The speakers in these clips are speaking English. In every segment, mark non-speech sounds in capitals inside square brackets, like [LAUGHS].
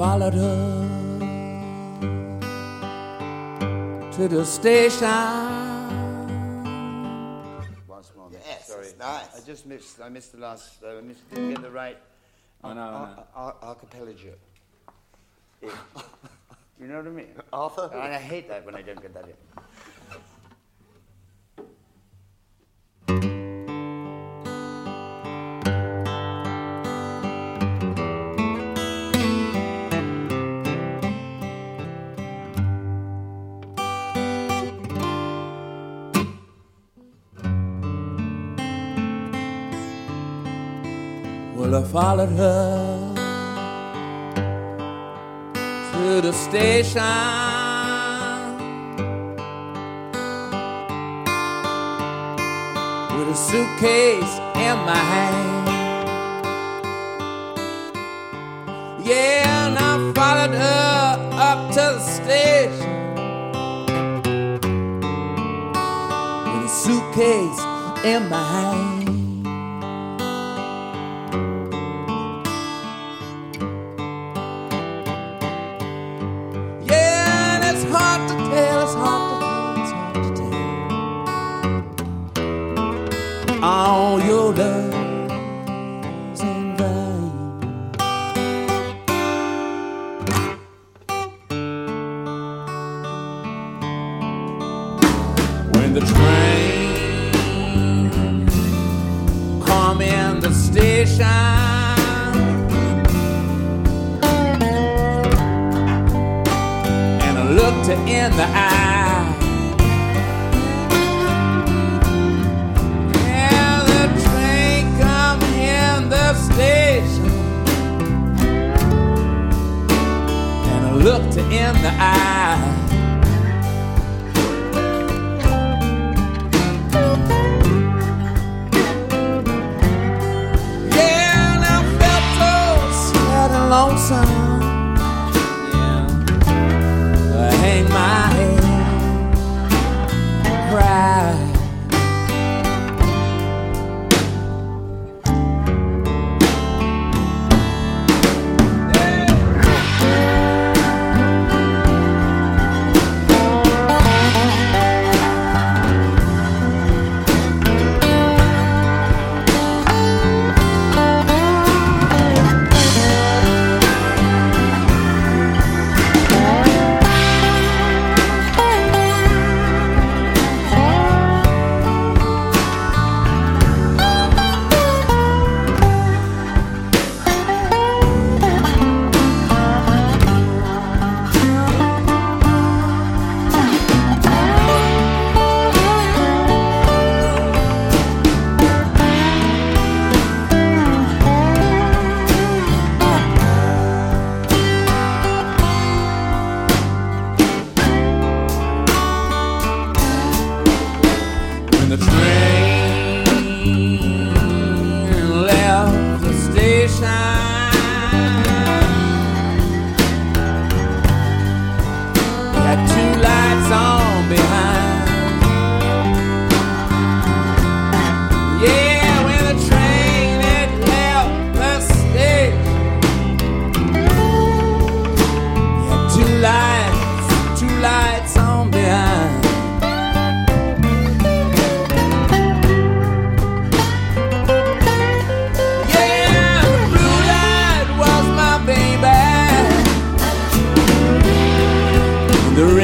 Well, I followed her to the station. Once more. Yes, Sorry. nice. I just missed. I missed the last. Uh, I missed, didn't get the right. I know, I know. Ar- ar- archipelago. Yeah. [LAUGHS] you know what I mean? Arthur? And I hate that when I don't get that in. Well, I followed her to the station. With a suitcase in my hand. Yeah, and I followed her up to the station. With a suitcase in my hand. All your love's in vain. When the train come in the station. and I looked her in the eye. In the eye.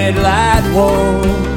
Red light was